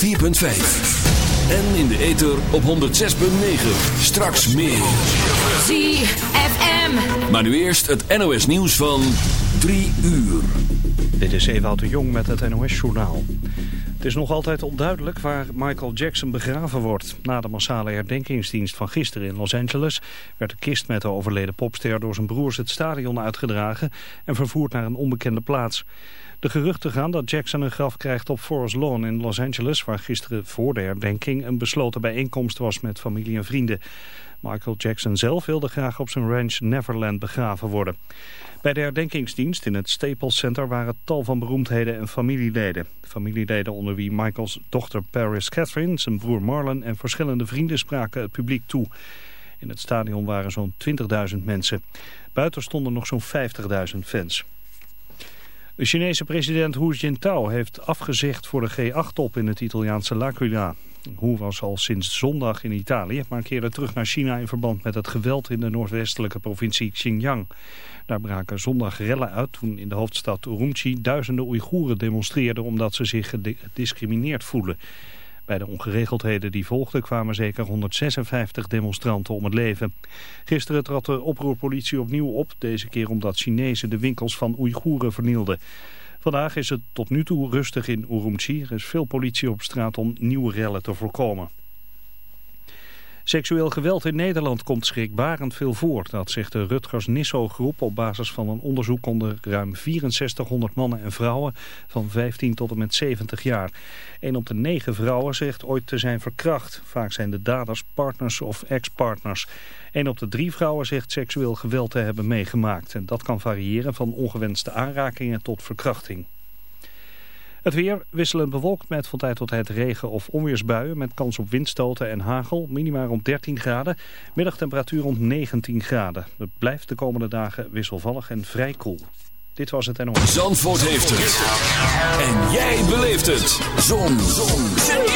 104.5. En in de ether op 106.9. Straks meer. ZFM. Maar nu eerst het NOS nieuws van 3 uur. Dit is Ewout de Jong met het NOS journaal. Het is nog altijd onduidelijk waar Michael Jackson begraven wordt. Na de massale herdenkingsdienst van gisteren in Los Angeles... werd de kist met de overleden popster door zijn broers het stadion uitgedragen... en vervoerd naar een onbekende plaats. De geruchten gaan dat Jackson een graf krijgt op Forest Lawn in Los Angeles... waar gisteren voor de herdenking een besloten bijeenkomst was met familie en vrienden. Michael Jackson zelf wilde graag op zijn ranch Neverland begraven worden. Bij de herdenkingsdienst in het Staples Center waren tal van beroemdheden en familieleden. Familieleden onder wie Michaels dochter Paris Catherine, zijn broer Marlon en verschillende vrienden spraken het publiek toe. In het stadion waren zo'n 20.000 mensen. Buiten stonden nog zo'n 50.000 fans. De Chinese president Hu Jintao heeft afgezegd voor de G8-top in het Italiaanse L'Aquila. Hu was al sinds zondag in Italië, maar keerde terug naar China in verband met het geweld in de noordwestelijke provincie Xinjiang. Daar braken zondag rellen uit toen in de hoofdstad Urumqi duizenden Oeigoeren demonstreerden omdat ze zich gediscrimineerd voelen. Bij de ongeregeldheden die volgden kwamen zeker 156 demonstranten om het leven. Gisteren trad de oproerpolitie opnieuw op, deze keer omdat Chinezen de winkels van Oeigoeren vernielden. Vandaag is het tot nu toe rustig in Urumqi. Er is veel politie op straat om nieuwe rellen te voorkomen. Seksueel geweld in Nederland komt schrikbarend veel voor. Dat zegt de Rutgers Nisso-groep op basis van een onderzoek onder ruim 6400 mannen en vrouwen van 15 tot en met 70 jaar. Een op de negen vrouwen zegt ooit te zijn verkracht. Vaak zijn de daders partners of ex-partners. Een op de drie vrouwen zegt seksueel geweld te hebben meegemaakt. En dat kan variëren van ongewenste aanrakingen tot verkrachting. Het weer wisselend bewolkt met van tijd tot tijd regen of onweersbuien met kans op windstoten en hagel. Minimaal rond 13 graden. Middagtemperatuur rond 19 graden. Het blijft de komende dagen wisselvallig en vrij koel. Dit was het NOS. Zandvoort heeft het. En jij beleeft het. Zon. Zon.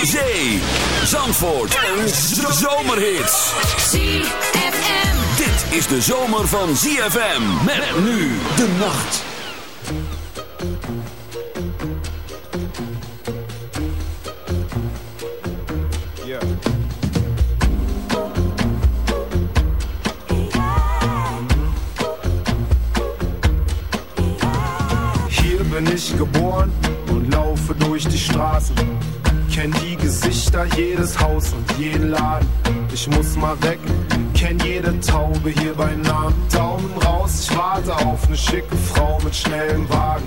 Zee. Zandvoort. Een zomerhit. ZFM. Dit is de zomer van ZFM. Met nu de nacht. Bin ich geboren und laufe durch die Straßen. Kenn die Gesichter, jedes Haus und jeden Laden. Ich muss mal weg, kenn jede Taube hier bei Namen. Daumen raus, ich warte auf ne schicke Frau mit schnellem Wagen.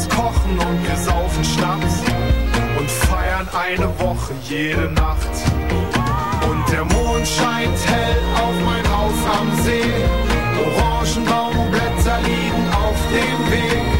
Mamas, kochen und wir saufen Schnaps und feiern eine Woche jede Nacht. Und der Mond scheint hell auf mein Haus am See. Orangenbaumblätter liegen auf dem Weg.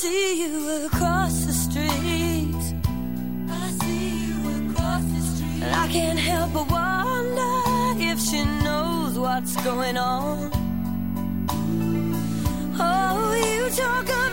see you across the street. I see you across the street. And I can't help but wonder if she knows what's going on. Oh, you talk about.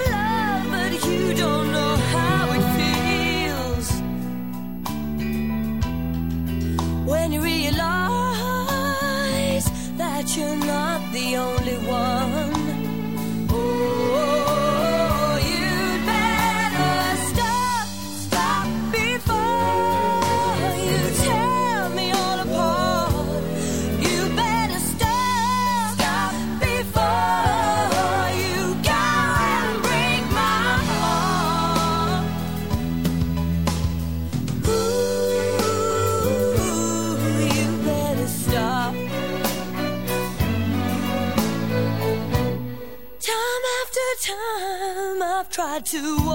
to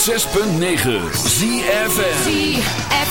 106.9 ZFM ZFM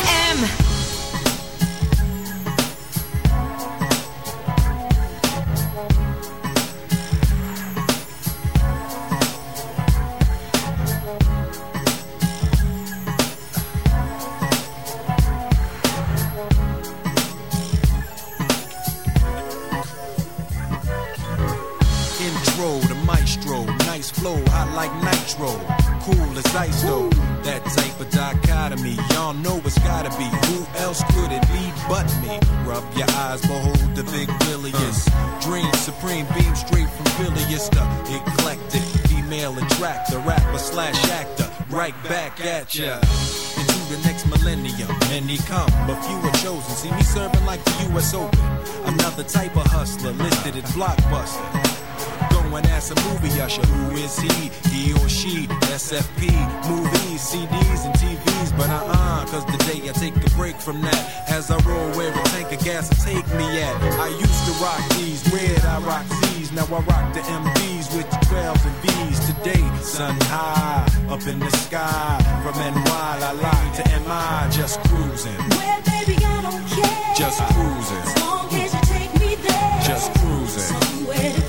As I roll where a tank of gas will take me at. I used to rock these, red, I rock these. Now I rock the MVs with the 12s and Vs. Today, sun high, up in the sky. From NY, la la to MI, just cruising. Well, baby, I don't care. Just cruising. As long as you take me there. Just cruising. Somewhere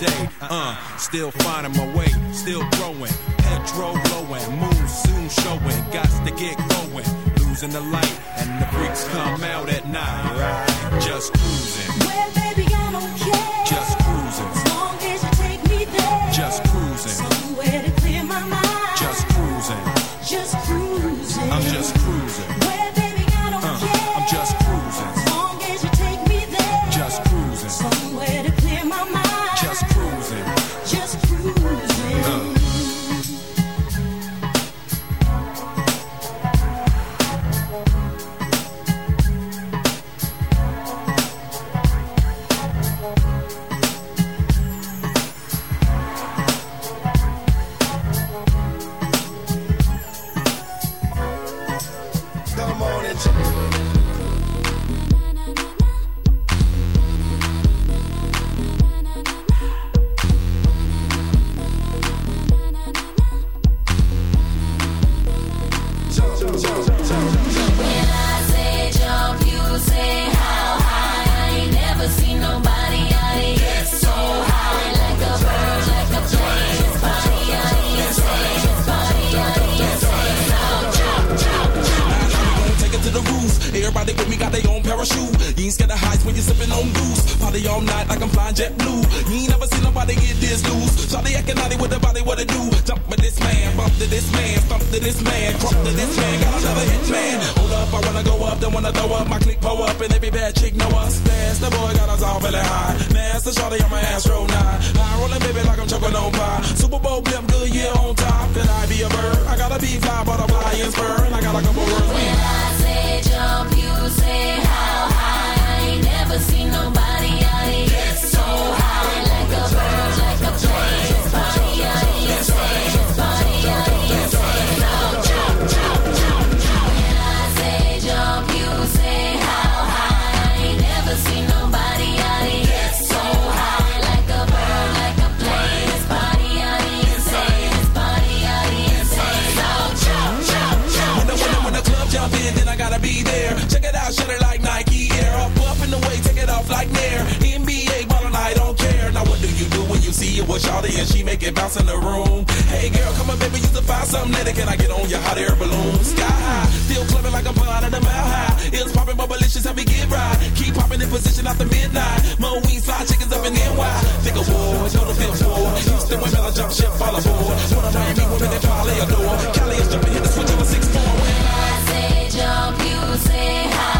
day. Uh, still finding my way, still growing. Petrol blowing, moon soon showing. Got to get going. Losing the light, and the freaks come out at night. Just cruising, Well, baby, I don't care. just Shawty and she make it bounce in the room. Hey girl, come on, baby, you can find something later. Can I get on your hot air balloon? Sky high, still clubbing like I'm blind at a mile high. It's popping, but malicious, help me get right. Keep popping in position after midnight. Mo weed slide chickens up in NY. Think of war, know the feel for. Houston women, I jump ship, fall aboard. One of Miami women that probably adore. Cali is jumping, hit the switch on a six four. When I say jump, you say high.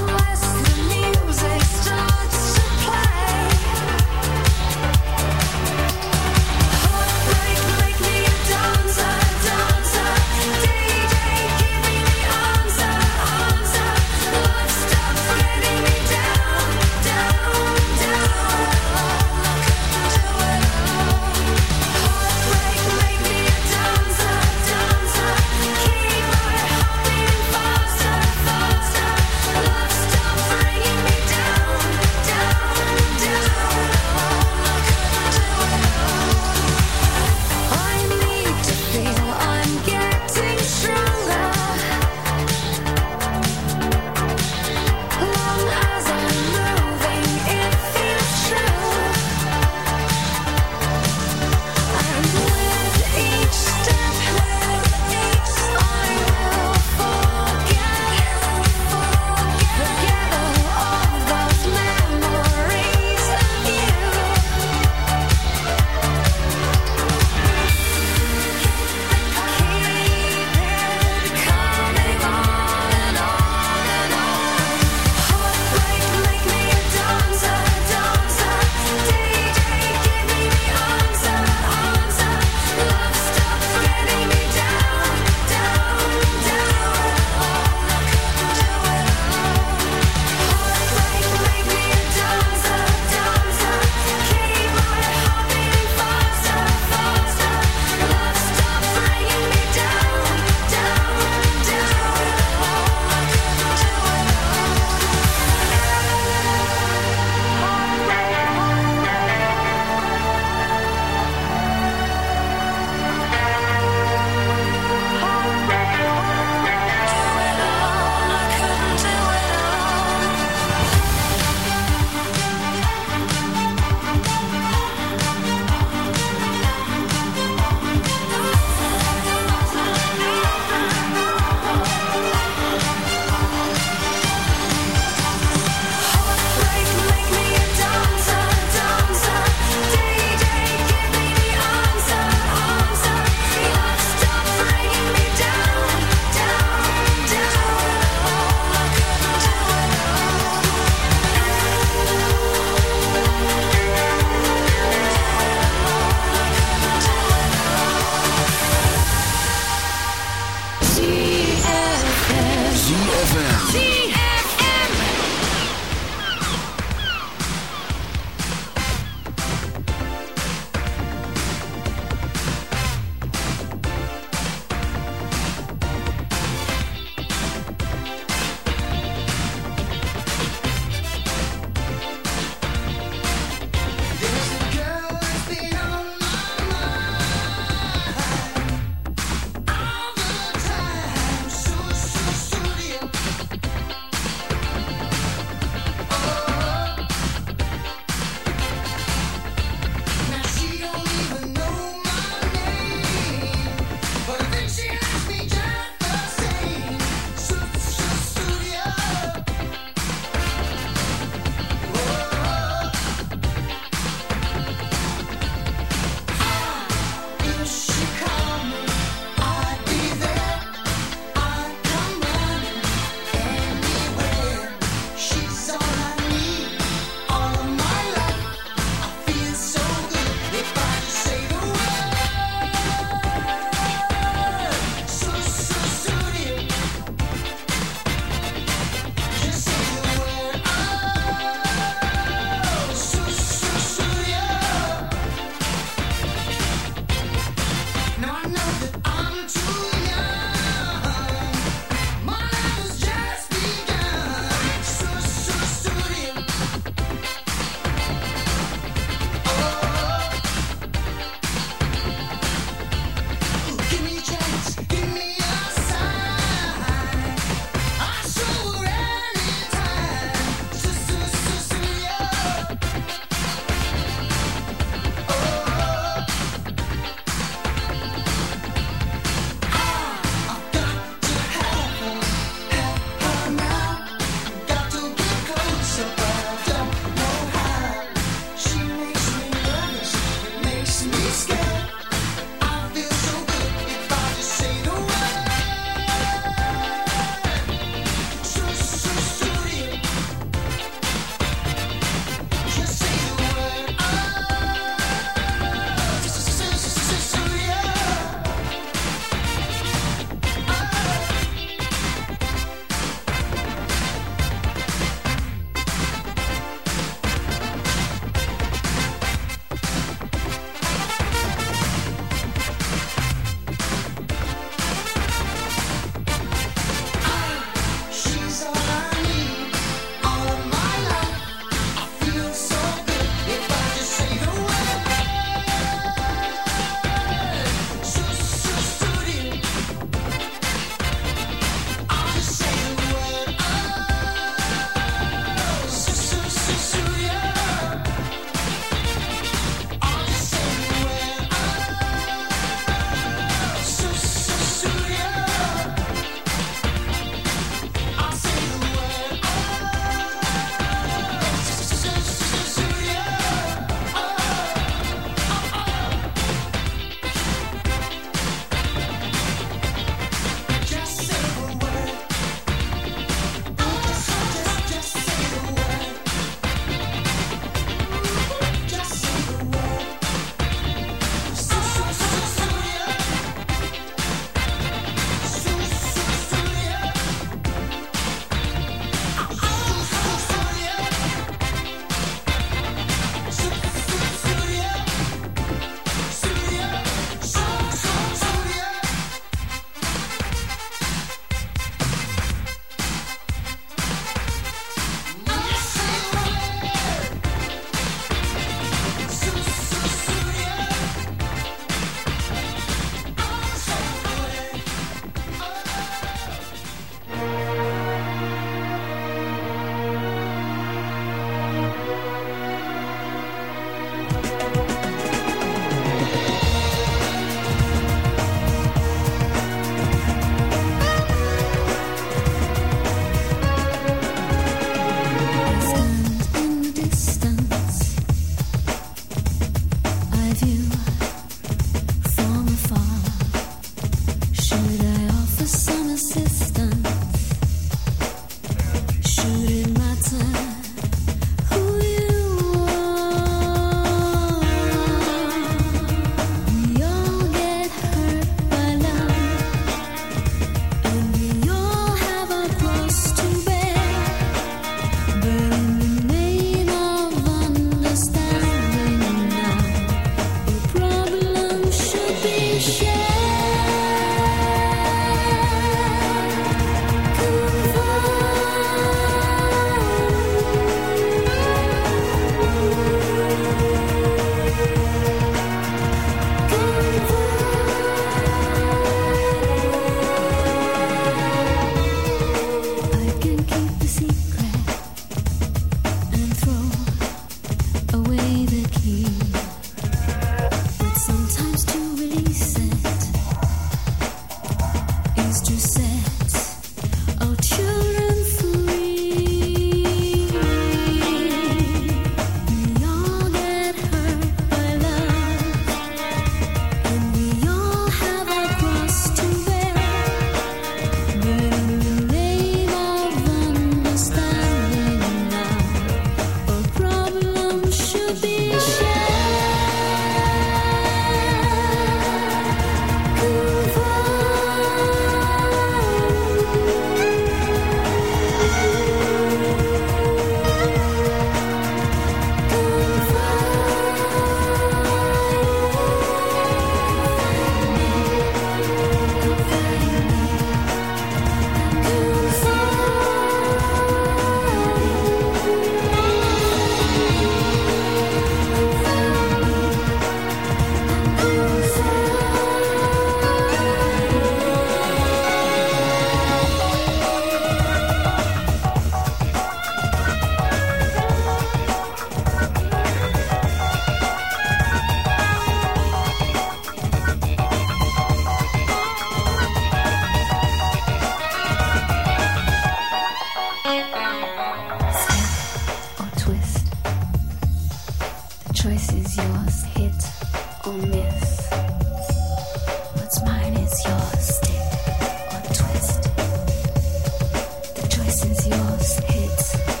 Choice is yours, hit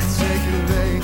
zegt zeker weet.